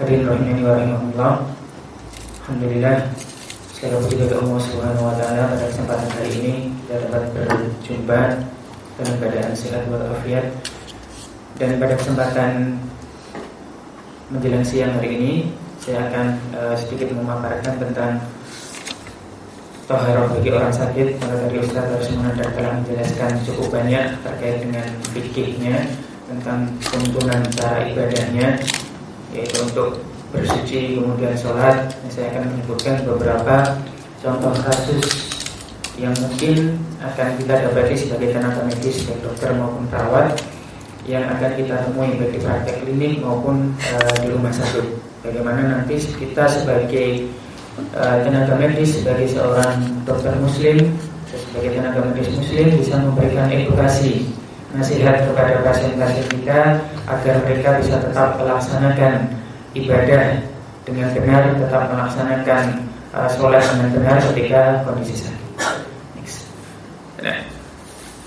Hadirin rahimani wa rahimahullah Alhamdulillah Segala puji bagi Allah Subhanahu wa taala pada kesempatan hari ini kita dapat berjumpa dalam keadaan sehat walafiat. Dan pada kesempatan menjelang siang hari ini saya akan uh, sedikit memaparkan tentang toharoh bagi orang sakit. Maka tadi Ustaz menandar telah menjelaskan cukup banyak terkait dengan fikihnya tentang tuntunan cara ibadahnya yaitu untuk bersuci kemudian sholat saya akan menyebutkan beberapa contoh kasus yang mungkin akan kita dapati sebagai tenaga medis baik dokter maupun perawat yang akan kita temui baik di praktek klinik maupun uh, di rumah sakit. Bagaimana nanti kita sebagai uh, tenaga medis sebagai seorang dokter muslim sebagai tenaga medis muslim bisa memberikan edukasi nasihat kepada pasien-pasien kita agar mereka bisa tetap melaksanakan ibadah dengan benar tetap melaksanakan uh, sholat dengan benar ketika kondisi sakit. Nah,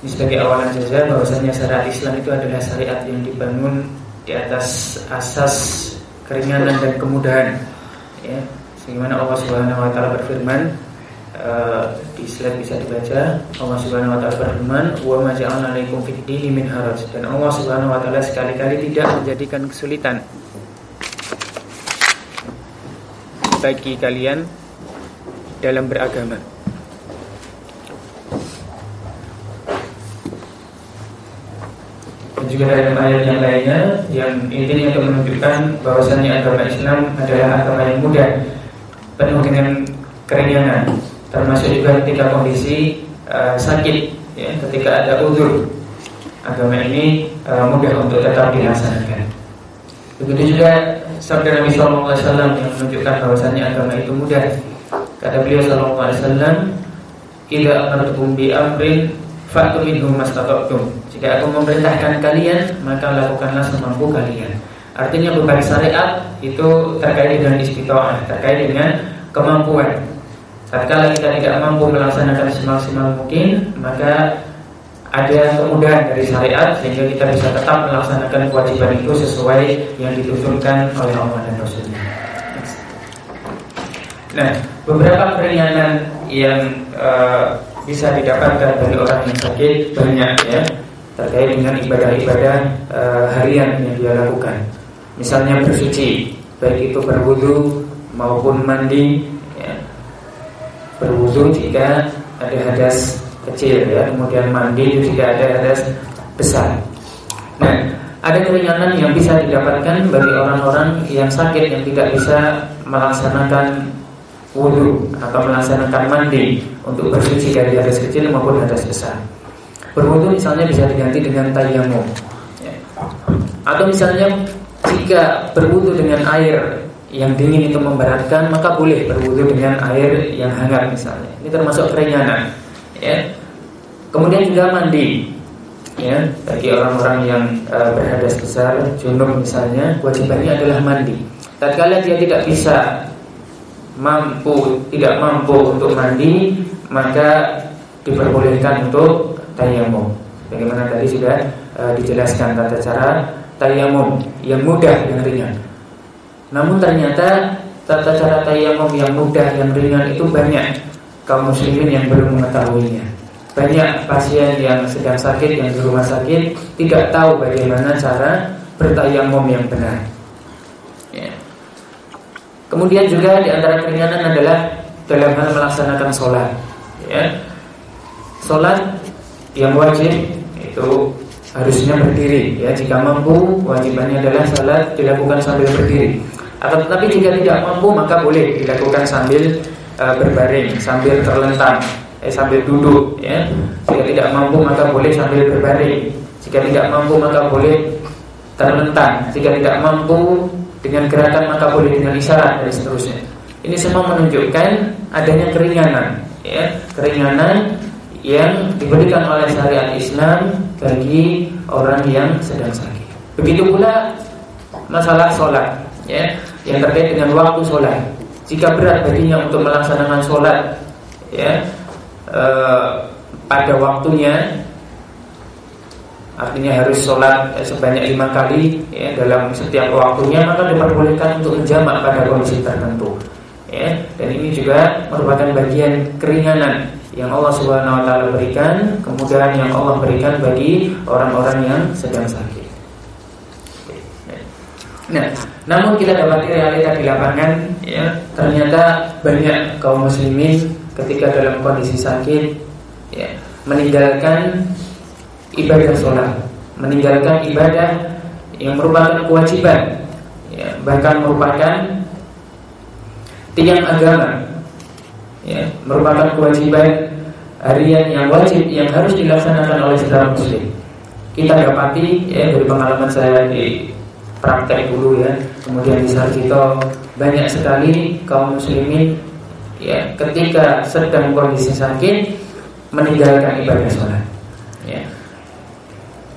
ini sebagai awalan saja bahwasanya syariat Islam itu adalah syariat yang dibangun di atas asas keringanan dan kemudahan. Ya, sebagaimana Allah Subhanahu Wa Taala berfirman uh, di slide bisa dibaca. Allah Subhanahu Wa Taala berfirman wa maja'alna alaikum fid min haraj. Dan Allah Subhanahu Wa Taala sekali-kali tidak menjadikan kesulitan bagi kalian dalam beragama. Dan juga dalam ayat yang lainnya yang intinya untuk menunjukkan bahwasannya agama Islam adalah agama yang mudah, penuh dengan keringanan, termasuk juga ketika kondisi uh, sakit, ya, ketika ada udur. Agama ini uh, mudah untuk tetap dilaksanakan. Begitu juga sabda Nabi Shallallahu Alaihi Wasallam yang menunjukkan bahwasannya agama itu mudah. Kata beliau Shallallahu Alaihi Wasallam, "Ila amartukum bi amrin fa'tu minhu mastata'tum." Jika aku memerintahkan kalian, maka lakukanlah semampu kalian. Artinya beban syariat itu terkait dengan istiqomah, terkait dengan kemampuan. Tatkala kita tidak mampu melaksanakan semaksimal mungkin, maka ada kemudahan dari syariat sehingga kita bisa tetap melaksanakan kewajiban itu sesuai yang dituntunkan oleh Allah dan Rasulnya. Nah, beberapa keringanan yang uh, bisa didapatkan dari orang yang sakit banyak ya terkait dengan ibadah-ibadah uh, harian yang dia lakukan. Misalnya bersuci, baik itu berwudu maupun mandi. Berwudu jika ada hadas kecil ya, kemudian mandi jika ada hadas besar. Nah, ada keringanan yang bisa didapatkan bagi orang-orang yang sakit yang tidak bisa melaksanakan wudhu atau melaksanakan mandi untuk bersuci dari hadas kecil maupun hadas besar. Berwudhu misalnya bisa diganti dengan tayamum. Ya. Atau misalnya jika berwudhu dengan air yang dingin itu memberatkan, maka boleh berwudhu dengan air yang hangat misalnya. Ini termasuk keringanan ya. Kemudian juga mandi ya bagi orang-orang yang uh, berhadas besar junub misalnya kewajibannya adalah mandi tatkala dia tidak bisa mampu tidak mampu untuk mandi maka diperbolehkan untuk tayamum bagaimana tadi sudah uh, dijelaskan tata cara tayamum yang mudah yang ringan namun ternyata tata cara tayamum yang mudah yang ringan itu banyak kaum muslimin yang belum mengetahuinya. Banyak pasien yang sedang sakit yang di rumah sakit tidak tahu bagaimana cara bertayamum yang benar. Ya. Kemudian juga di antara keringanan adalah dalam hal melaksanakan sholat. Ya. Sholat yang wajib itu harusnya berdiri. Ya, jika mampu wajibannya adalah sholat dilakukan sambil berdiri. Atau tetapi jika tidak mampu maka boleh dilakukan sambil uh, berbaring sambil terlentang, eh, sambil duduk. Ya. Jika tidak mampu maka boleh sambil berbaring. Jika tidak mampu maka boleh terlentang. Jika tidak mampu dengan gerakan maka boleh dengan isyarat dan seterusnya. Ini semua menunjukkan adanya keringanan, ya, keringanan yang diberikan oleh syariat Islam bagi orang yang sedang sakit. Begitu pula masalah sholat, ya, yang terkait dengan waktu sholat jika berat baginya untuk melaksanakan sholat ya e, pada waktunya artinya harus sholat sebanyak lima kali ya, dalam setiap waktunya maka diperbolehkan untuk menjamak pada kondisi tertentu ya. Dan ini juga merupakan bagian keringanan yang Allah Subhanahu wa taala berikan kemudahan yang Allah berikan bagi orang-orang yang sedang sakit Nah, namun kita dapati realita di lapangan ya ternyata banyak kaum muslimin ketika dalam kondisi sakit ya meninggalkan ibadah sholat, meninggalkan ibadah yang merupakan kewajiban, ya, bahkan merupakan tiang agama, ya, merupakan kewajiban harian yang wajib yang harus dilaksanakan oleh setiap muslim. Kita dapati ya dari pengalaman saya di praktek dulu ya, kemudian di Sarjito banyak sekali kaum muslimin ya ketika sedang kondisi sakit meninggalkan ibadah sholat. Ya,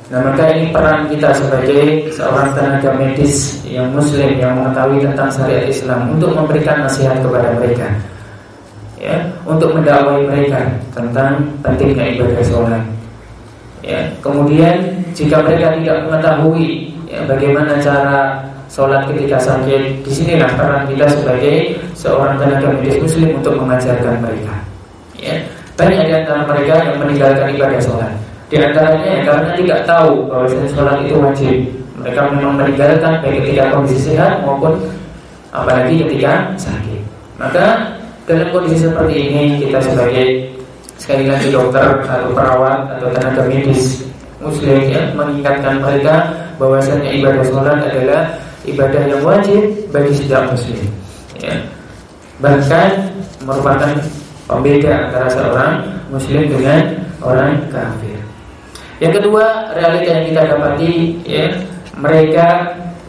Nah maka ini peran kita sebagai seorang tenaga medis yang muslim yang mengetahui tentang syariat Islam untuk memberikan nasihat kepada mereka. Ya untuk mendakwai mereka tentang pentingnya ibadah sholat. Ya kemudian jika mereka tidak mengetahui ya, bagaimana cara sholat ketika sakit di sinilah peran kita sebagai seorang tenaga medis muslim untuk mengajarkan mereka ya banyak di antara mereka yang meninggalkan ibadah sholat di antaranya ya, karena tidak tahu bahwa sholat itu wajib. Mereka memang meninggalkan baik ketika kondisi sehat maupun apalagi ketika sakit. Maka dalam kondisi seperti ini kita sebagai sekali lagi dokter atau perawat atau tenaga medis ya mengingatkan mereka bahwasanya ibadah sholat adalah ibadah yang wajib bagi setiap muslim. Ya. Bahkan merupakan pembeda antara seorang muslim dengan orang kafir. Yang kedua, realita yang kita dapati ya, mereka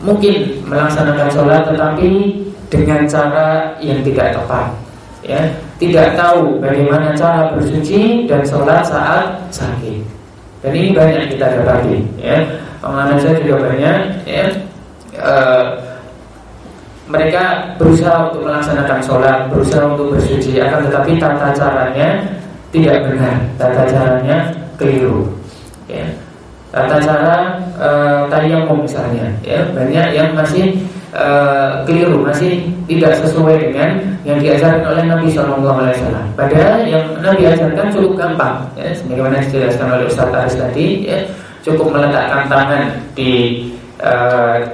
mungkin melaksanakan sholat tetapi dengan cara yang tidak tepat. Ya, tidak tahu bagaimana cara bersuci dan sholat saat sakit. Dan ini banyak kita dapati. Ya, pengalaman saya juga banyak. Ya, uh, mereka berusaha untuk melaksanakan sholat, berusaha untuk bersuci, akan tetapi tata caranya tidak benar, tata caranya keliru ya tata cara e, tayamum misalnya ya banyak yang masih e, keliru. Masih tidak sesuai dengan yang diajarkan oleh Nabi Shallallahu Alaihi Wasallam. Padahal yang Nabi ajarkan cukup gampang ya. Sebagaimana dijelaskan oleh Ustaz Aris tadi ya cukup meletakkan tangan di e,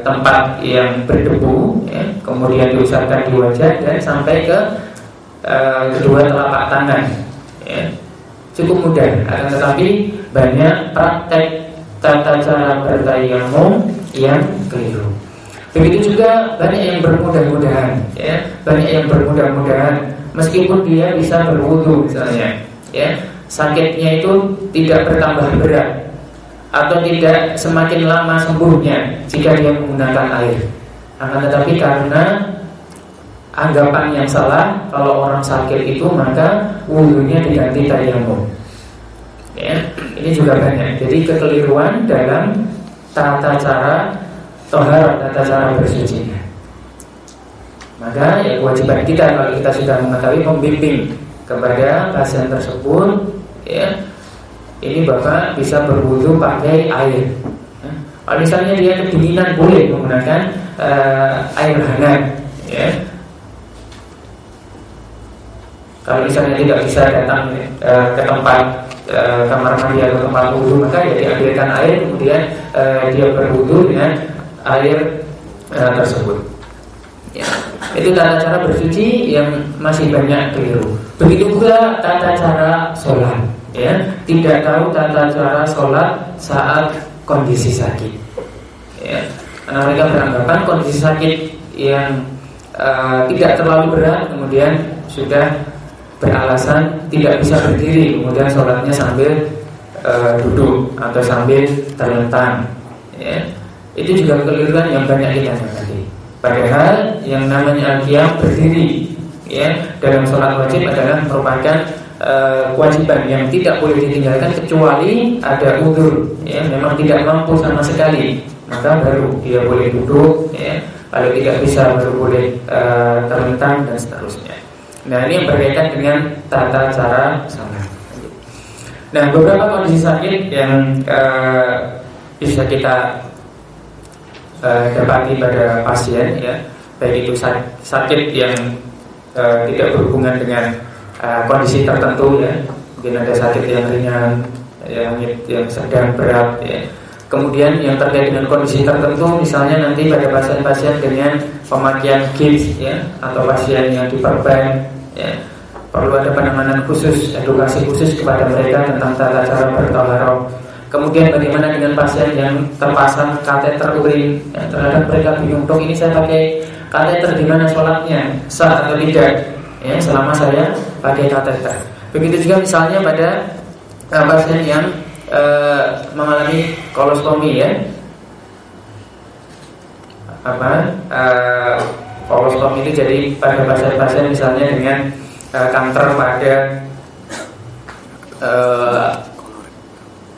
tempat yang berdebu ya, kemudian diusapkan di wajah dan sampai ke e, kedua telapak tangan ya. Cukup mudah akan tetapi banyak praktek tata cara bertayamum yang keliru. Begitu juga banyak yang bermudah-mudahan, ya, banyak yang bermudah-mudahan meskipun dia bisa berwudu misalnya, ya, sakitnya itu tidak bertambah berat atau tidak semakin lama sembuhnya jika dia menggunakan air. Akan tetapi karena anggapan yang salah kalau orang sakit itu maka wudhunya diganti tayamum. Ya, ini juga banyak. Jadi kekeliruan dalam tata cara tohar, tata cara bersuci. Maka ya kewajiban kita kalau kita sudah mengetahui membimbing kepada pasien tersebut, ya ini bapak bisa berwudhu pakai air. Ya. Kalau misalnya dia kedinginan boleh menggunakan uh, air hangat, ya kalau misalnya tidak bisa datang e, ke tempat e, kamar mandi atau tempat wudhu maka ya diambilkan air kemudian e, dia berwudhu dengan air e, tersebut. Ya. Itu tata cara bersuci yang masih banyak keliru. Begitu pula tata cara sholat. Ya, tidak tahu tata cara sholat saat kondisi sakit. Ya. Karena mereka beranggapan kondisi sakit yang uh, tidak terlalu berat kemudian sudah beralasan tidak bisa berdiri kemudian sholatnya sambil uh, duduk atau sambil terlentang ya. Itu juga kekeliruan yang banyak kita dapati padahal yang namanya al berdiri ya dalam sholat wajib adalah merupakan uh, kewajiban yang tidak boleh ditinggalkan kecuali ada udur ya memang tidak mampu sama sekali. Maka baru dia boleh duduk ya kalau tidak bisa baru boleh uh, terlentang dan seterusnya. Nah ini yang berkaitan dengan tata cara sholat. Nah beberapa kondisi sakit yang uh, bisa kita uh, dapati pada pasien ya. Baik itu sakit yang uh, tidak berhubungan dengan uh, kondisi tertentu ya. Mungkin ada sakit yang ringan yang yang sedang berat ya. Kemudian yang terkait dengan kondisi tertentu misalnya nanti pada pasien-pasien dengan pemakaian gips ya atau pasien yang diperban ya. Perlu ada penanganan khusus edukasi khusus kepada mereka tentang tata cara bertaharah Kemudian bagaimana dengan pasien yang terpasang kateter urin ya, terhadap mereka dok ini saya pakai kateter di mana sholatnya sah atau tidak? Ya selama saya pakai kateter. Begitu juga misalnya pada uh, pasien yang uh, mengalami kolostomi ya. Apa uh, kolostomi itu jadi pada pasien-pasien misalnya dengan uh, kanker pada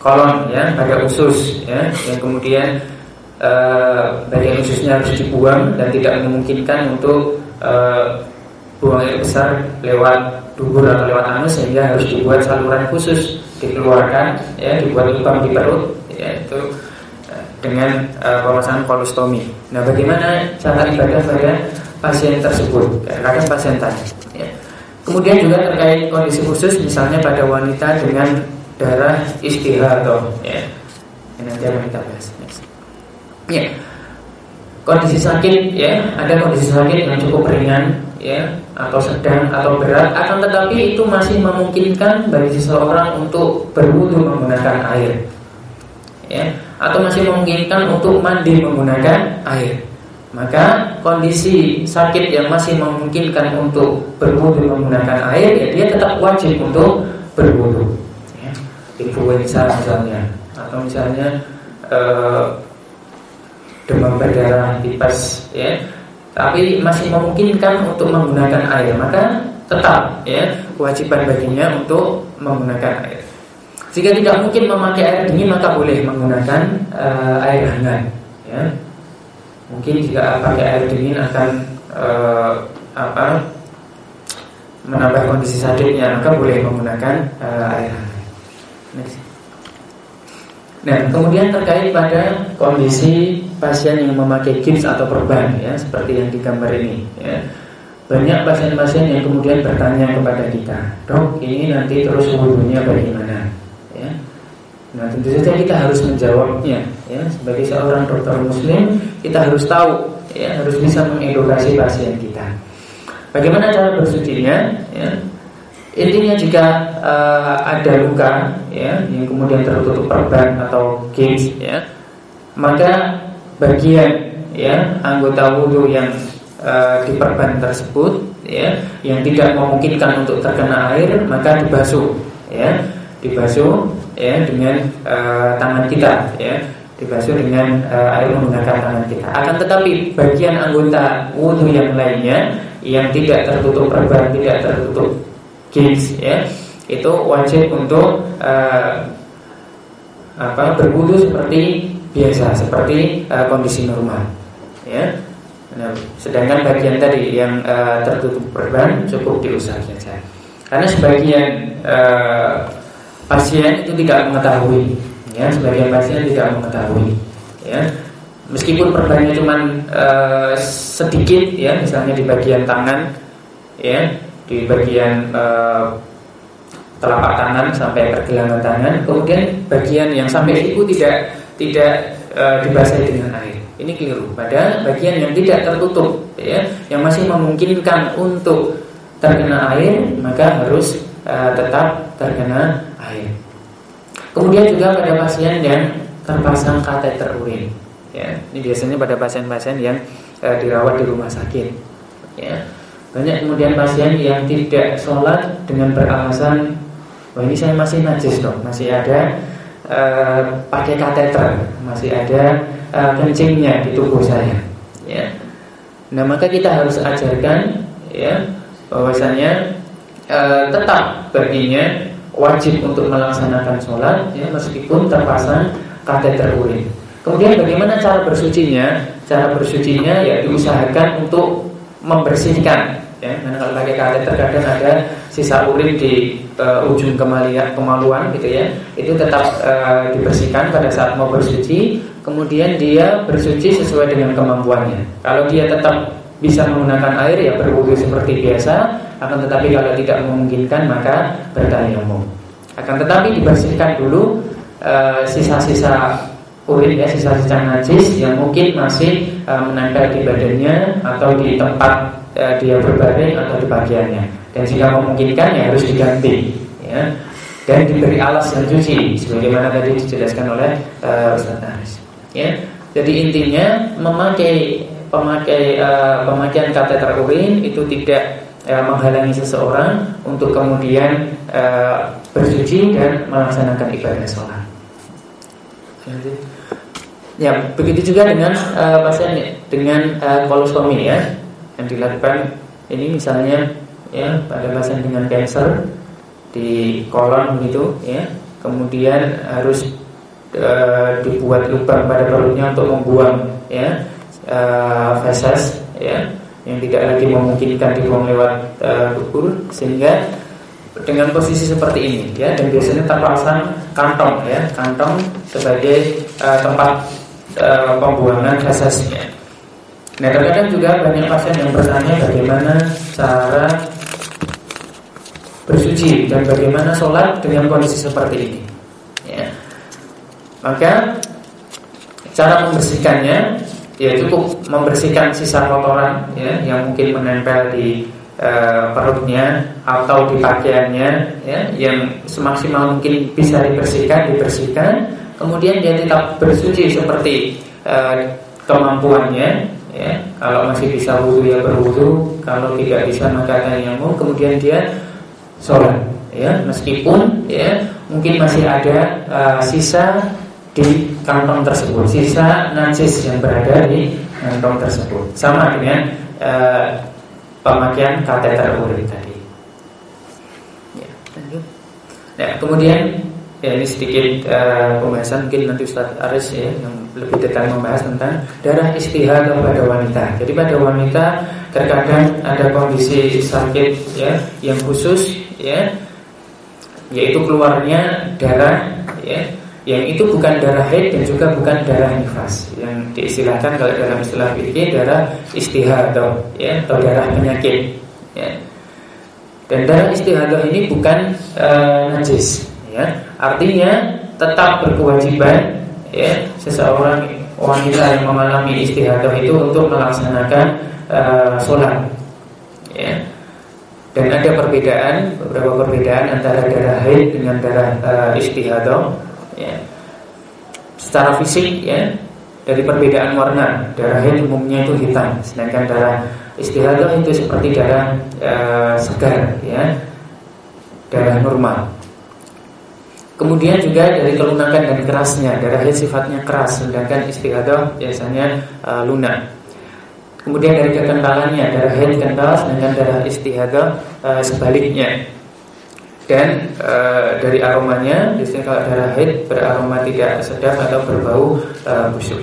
kolon ya pada usus ya yang kemudian uh, bagian ususnya harus dibuang dan tidak memungkinkan untuk uh, buang air besar lewat dubur atau lewat anus sehingga harus dibuat saluran khusus dikeluarkan ya dibuat lubang di perut ya itu uh, dengan uh, pemasangan kolostomi. Nah, bagaimana cara ibadah pada pasien tersebut? Kadang pasien tanya. Ya. Kemudian juga terkait kondisi khusus, misalnya pada wanita dengan darah istihadah ya. Ini nanti akan kita bahas. Ya. Kondisi sakit ya, ada kondisi sakit yang cukup ringan ya atau sedang atau berat akan tetapi itu masih memungkinkan bagi seseorang untuk berwudu menggunakan air. Ya, atau masih memungkinkan untuk mandi menggunakan air. Maka kondisi sakit yang masih memungkinkan untuk berwudu menggunakan air ya dia tetap wajib untuk berwudu influenza misalnya atau misalnya uh, demam berdarah tipes ya. Tapi masih memungkinkan untuk menggunakan air. Maka tetap ya kewajiban baginya untuk menggunakan air. Jika tidak mungkin memakai air dingin maka boleh menggunakan uh, air hangat ya. Mungkin jika pakai air dingin akan uh, apa menambah kondisi sakitnya maka boleh menggunakan uh, air hangat Nah, kemudian terkait pada kondisi pasien yang memakai gips atau perban ya, seperti yang di gambar ini ya. Banyak pasien-pasien yang kemudian bertanya kepada kita, "Dok, ini nanti terus wudhunya bagaimana?" Ya. Nah, tentu saja kita harus menjawabnya ya. Sebagai seorang dokter muslim, kita harus tahu ya, harus bisa mengedukasi pasien kita. Bagaimana cara bersucinya ya? Intinya jika uh, ada luka ya yang kemudian tertutup perban atau games ya, maka bagian ya anggota wudhu yang uh, di perban tersebut ya yang tidak memungkinkan untuk terkena air maka dibasuh ya dibasuh ya dengan uh, tangan kita ya dibasuh dengan uh, air menggunakan tangan kita. Akan tetapi bagian anggota wudhu yang lainnya yang tidak tertutup perban, tidak tertutup kids ya. Itu wajib untuk uh, apa berwudu seperti biasa seperti uh, kondisi normal ya. Nah, sedangkan bagian tadi yang uh, tertutup perban cukup diusap saja. Karena sebagian uh, pasien itu tidak mengetahui ya. Sebagian pasien tidak mengetahui ya. Meskipun perbannya cuma uh, sedikit ya. Misalnya di bagian tangan ya di bagian uh, telapak tangan sampai pergelangan tangan, kemudian bagian yang sampai siku tidak tidak uh, dibasahi dengan air. Ini keliru. Pada bagian yang tidak tertutup, ya, yang masih memungkinkan untuk terkena air, maka harus uh, tetap terkena air. Kemudian juga pada pasien yang terpasang kateter urin, ya, ini biasanya pada pasien-pasien yang uh, dirawat di rumah sakit, ya banyak kemudian pasien yang tidak sholat dengan beralasan Wah ini saya masih najis dong Masih ada uh, pakai kateter Masih ada uh, kencingnya di tubuh saya ya. Nah maka kita harus ajarkan ya bahwasanya uh, tetap baginya wajib untuk melaksanakan sholat ya, meskipun terpasang kateter urin. Kemudian bagaimana cara bersucinya? Cara bersucinya ya diusahakan untuk membersihkan ya karena kalau pakai kateter kadang ada sisa urin di uh, ujung kemaluan, kemaluan gitu ya. Itu tetap uh, dibersihkan pada saat mau bersuci. Kemudian dia bersuci sesuai dengan kemampuannya. Kalau dia tetap bisa menggunakan air ya berwudu seperti biasa. Akan tetapi kalau tidak memungkinkan maka bertayamum. Akan tetapi dibersihkan dulu sisa-sisa uh, urin ya sisa-sisa najis yang mungkin masih uh, menempel di badannya atau di tempat uh, dia berbaring atau di bagiannya dan jika memungkinkan ya harus diganti ya. Dan diberi alas yang cuci sebagaimana tadi dijelaskan oleh uh, Ustaz ya. Jadi intinya memakai pemakai uh, pemakaian kateter urin itu tidak uh, menghalangi seseorang untuk kemudian uh, bersuci dan melaksanakan ibadah sholat. Ya, begitu juga dengan uh, pasien dengan uh, kolostomi ya yang dilakukan ini misalnya ya pada pasien dengan kanker di kolon begitu ya kemudian harus e, dibuat lubang pada perutnya untuk membuang ya e, feses ya yang tidak lagi memungkinkan dibuang lewat e, sehingga dengan posisi seperti ini ya dan biasanya terpasang kantong ya kantong sebagai e, tempat e, pembuangan fesesnya Nah terkadang juga banyak pasien yang bertanya bagaimana cara bersuci dan bagaimana sholat dengan kondisi seperti ini. Ya. Maka cara membersihkannya ya cukup membersihkan sisa kotoran ya yang mungkin menempel di e, perutnya atau di pakaiannya ya yang semaksimal mungkin bisa dibersihkan dibersihkan kemudian dia tetap bersuci seperti e, kemampuannya ya kalau masih bisa wudhu ya berwudhu. Kalau tidak bisa maka tayamum kemudian dia sholat ya. Meskipun ya mungkin masih ada uh, sisa di kantong tersebut sisa najis yang berada di kantong tersebut. Sama dengan uh, pemakaian kateter urin tadi. Ya, nah kemudian Ya ini sedikit uh, pembahasan mungkin nanti Ustaz Aris ya yang lebih detail membahas tentang darah istihadah pada wanita. Jadi pada wanita terkadang ada kondisi sakit ya yang khusus ya yaitu keluarnya darah ya yang itu bukan darah haid dan juga bukan darah nifas yang diistilahkan kalau dalam istilah fikih darah istihadah ya atau darah penyakit ya. Dan darah istihadah ini bukan uh, najis ya artinya tetap berkewajiban ya seseorang wanita yang mengalami istihadah itu untuk melaksanakan uh, sholat ya. Dan ada perbedaan beberapa perbedaan antara darah haid dengan darah uh, istihadah ya. Secara fisik ya dari perbedaan warna darah haid umumnya itu hitam sedangkan darah istihadah itu seperti darah uh, segar ya. Darah normal Kemudian juga dari kelunakan dan kerasnya Darah haid sifatnya keras Sedangkan istihadah biasanya uh, lunak. Kemudian dari kekentalannya Darah haid kental Sedangkan darah istihadah uh, sebaliknya. Dan uh, dari aromanya Biasanya kalau darah haid beraroma tidak sedap Atau berbau uh, busuk.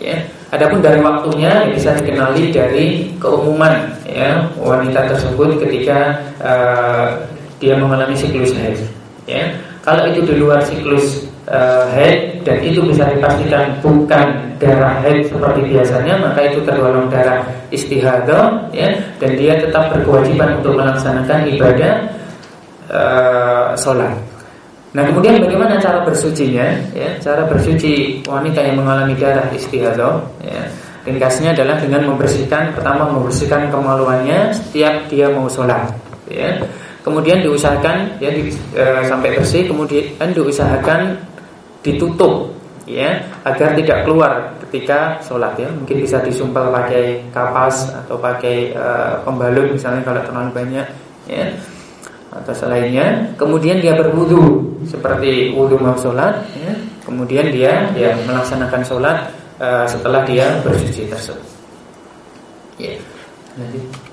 Ya. Adapun dari waktunya bisa dikenali dari keumuman ya wanita tersebut ketika uh, dia mengalami siklus haid. Ya, kalau itu di luar siklus uh, haid dan itu bisa dipastikan bukan darah haid seperti biasanya, maka itu tergolong darah istihadah, ya, dan dia tetap berkewajiban untuk melaksanakan ibadah uh, sholat. Nah kemudian bagaimana cara bersucinya? Ya, cara bersuci wanita yang mengalami darah istihadah, ya, ringkasnya adalah dengan membersihkan pertama membersihkan kemaluannya setiap dia mau sholat. Ya kemudian diusahakan ya di, e, sampai bersih kemudian diusahakan ditutup ya agar tidak keluar ketika sholat ya. Mungkin bisa disumpel pakai kapas atau pakai e, pembalut misalnya kalau terlalu banyak ya atau selainnya. Kemudian dia berwudu seperti wudu mau sholat ya. Kemudian dia ya melaksanakan sholat e, setelah dia bersuci tersebut. Ya. Nanti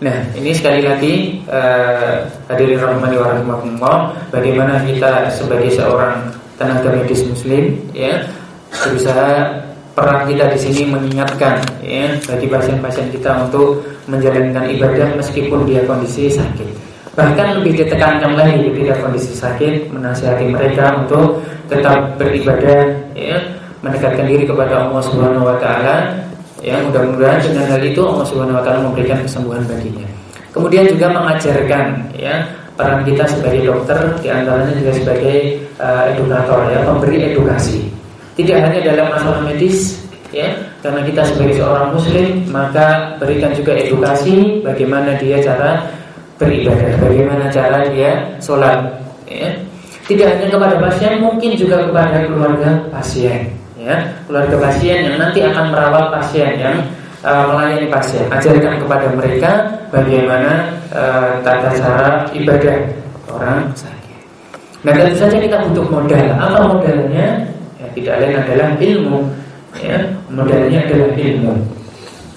Nah, ini sekali lagi uh, hadirin rahmani wa rahimakumullah, bagaimana kita sebagai seorang tenaga medis muslim ya berusaha peran kita di sini mengingatkan ya bagi pasien-pasien kita untuk menjalankan ibadah meskipun dia kondisi sakit. Bahkan lebih ditekankan lagi ketika kondisi sakit menasihati mereka untuk tetap beribadah ya mendekatkan diri kepada Allah Subhanahu wa taala ya mudah-mudahan dengan hal itu Allah Subhanahu wa taala memberikan kesembuhan baginya. Kemudian juga mengajarkan ya peran kita sebagai dokter di antaranya juga sebagai uh, edukator ya pemberi edukasi. Tidak hanya dalam masalah medis ya karena kita sebagai seorang muslim maka berikan juga edukasi bagaimana dia cara beribadah bagaimana cara dia sholat ya. Tidak hanya kepada pasien mungkin juga kepada keluarga pasien ya. Keluarga pasien yang nanti akan merawat pasien yang uh, melayani pasien. Ajarkan kepada mereka bagaimana uh, tata cara ibadah orang sakit. Nah tentu saja kita butuh modal. Apa modalnya? Tidak lain adalah ilmu. Ya modalnya adalah ilmu.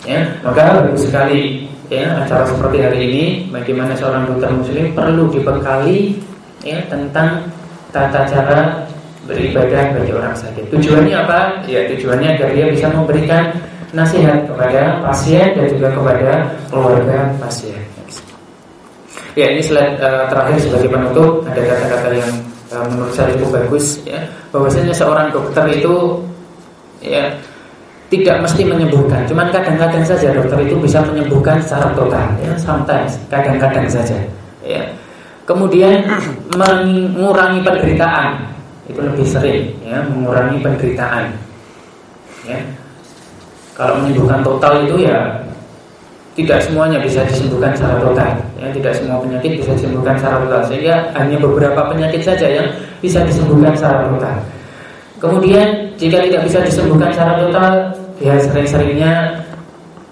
Ya maka bagus sekali ya acara seperti hari ini bagaimana seorang dokter muslim perlu dibekali ya tentang tata cara beribadah bagi orang sakit. Tujuannya apa? Ya tujuannya agar dia bisa memberikan nasihat kepada pasien dan juga kepada keluarga pasien. Ya ini slide uh, terakhir sebagai penutup. Ada kata-kata yang uh, menurut saya itu bagus ya. Bahwasanya seorang dokter itu ya tidak mesti menyembuhkan, cuman kadang-kadang saja dokter itu bisa menyembuhkan secara total, ya, sometimes, kadang-kadang saja, ya. Kemudian mengurangi penderitaan itu lebih sering, ya, mengurangi penderitaan, ya. Kalau menyembuhkan total itu ya tidak semuanya bisa disembuhkan secara total, ya, tidak semua penyakit bisa disembuhkan secara total, sehingga hanya beberapa penyakit saja yang bisa disembuhkan secara total. Kemudian jika tidak bisa disembuhkan secara total, ya sering-seringnya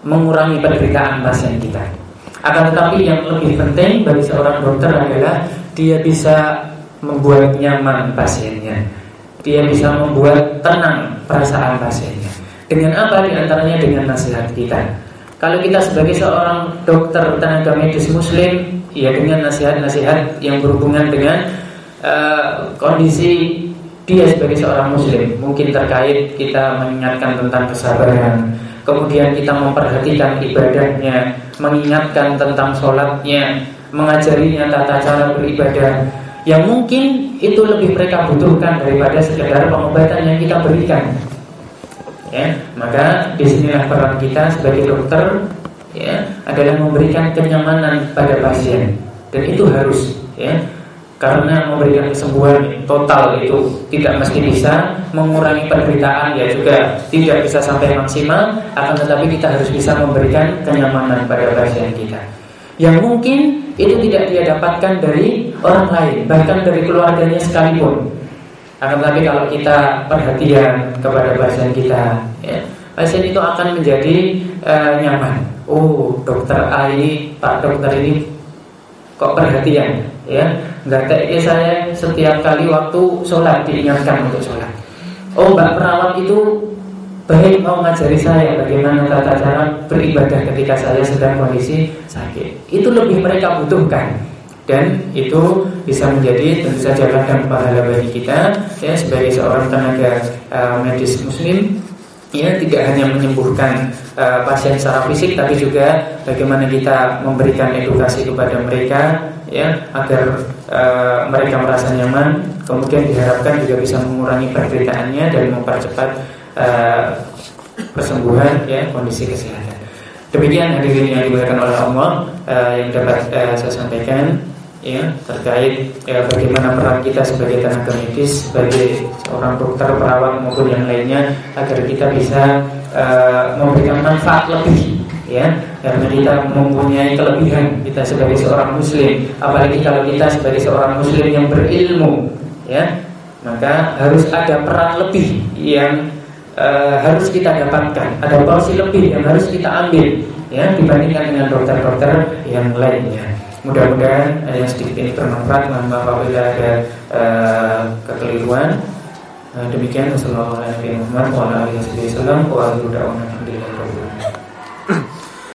mengurangi penderitaan pasien kita. Akan tetapi yang lebih penting bagi seorang dokter adalah dia bisa membuat nyaman pasiennya. Dia bisa membuat tenang perasaan pasiennya. Dengan apa? Di antaranya dengan nasihat kita. Kalau kita sebagai seorang dokter tenaga medis muslim, ya dengan nasihat-nasihat yang berhubungan dengan uh, kondisi dia sebagai seorang muslim mungkin terkait kita mengingatkan tentang kesabaran kemudian kita memperhatikan ibadahnya mengingatkan tentang sholatnya mengajarinya tata cara beribadah yang mungkin itu lebih mereka butuhkan daripada sekedar pengobatan yang kita berikan. Ya maka di sinilah peran kita sebagai dokter ya adalah memberikan kenyamanan pada pasien. Dan itu harus ya. Karena memberikan kesembuhan total itu tidak mesti bisa mengurangi penderitaan ya juga tidak bisa sampai maksimal akan tetapi kita harus bisa memberikan kenyamanan pada pasien kita. Yang mungkin itu tidak dia dapatkan dari orang lain bahkan dari keluarganya sekalipun. Akan tetapi kalau kita perhatian kepada pasien kita ya, pasien itu akan menjadi uh, nyaman. Oh dokter A ini pak dokter ini kok perhatian ya. Nggak kayak saya setiap kali waktu sholat diingatkan untuk sholat. Oh mbak perawat itu baik mau ngajari saya bagaimana tata cara beribadah ketika saya sedang kondisi sakit. Itu lebih mereka butuhkan. Dan itu bisa menjadi tentu saja ladang pahala bagi kita. Ya sebagai seorang tenaga uh, medis muslim ya tidak hanya menyembuhkan uh, pasien secara fisik tapi juga bagaimana kita memberikan edukasi kepada mereka ya agar uh, mereka merasa nyaman. Kemudian diharapkan juga bisa mengurangi penderitaannya dan mempercepat uh, kesembuhan ya kondisi kesehatan. Demikian hadirin yang dimuliakan oleh Allah uh, yang dapat uh, saya sampaikan ya terkait ya, bagaimana peran kita sebagai tenaga medis sebagai seorang dokter perawat maupun yang lainnya agar kita bisa uh, memberikan manfaat lebih ya. Karena kita mempunyai kelebihan kita sebagai seorang muslim apalagi kalau kita sebagai seorang muslim yang berilmu ya. Maka harus ada peran lebih yang uh, harus kita dapatkan. Ada porsi lebih yang harus kita ambil ya dibandingkan dengan dokter-dokter yang lainnya. Mudah-mudahan uh, yang sedikit ini bermanfaat. Mohon maaf apabila ada uh, kekeliruan. Uh, demikian. Wassalamualaikum warahmatullahi wabarakatuh. Wa